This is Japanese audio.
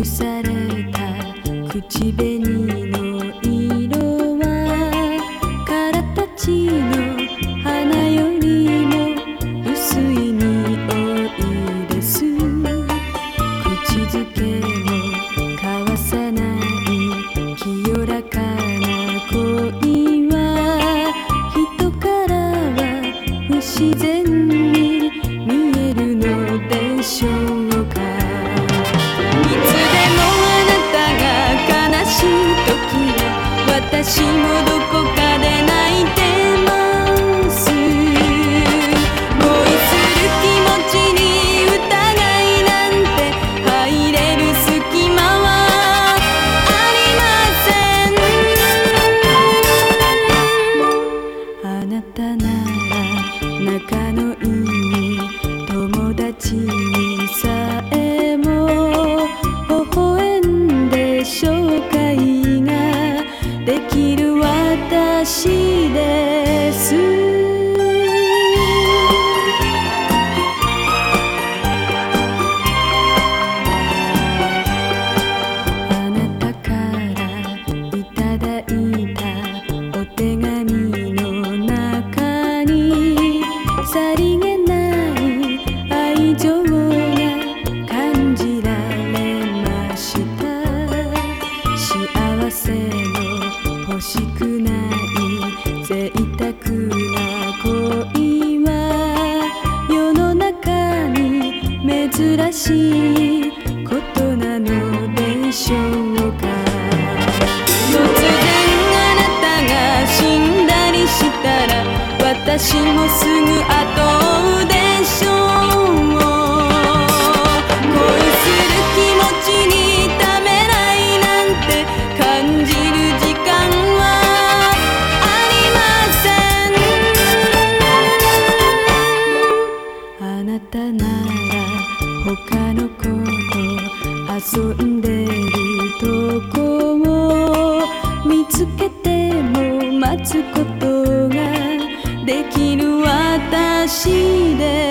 くされた口紅の色はからたちの花よりも薄い匂いです口づけも交わさない清らかな恋は人からは不自然に見えるのでしょうなら仲のいい友達にさえも微笑んで紹介ができる私です。幸せの欲しくない贅沢な恋は世の中に珍しいことなのでしょうか。突然あなたが死んだりしたら私もすぐ後をあの子と遊んでるとこを見つけても待つことができる私で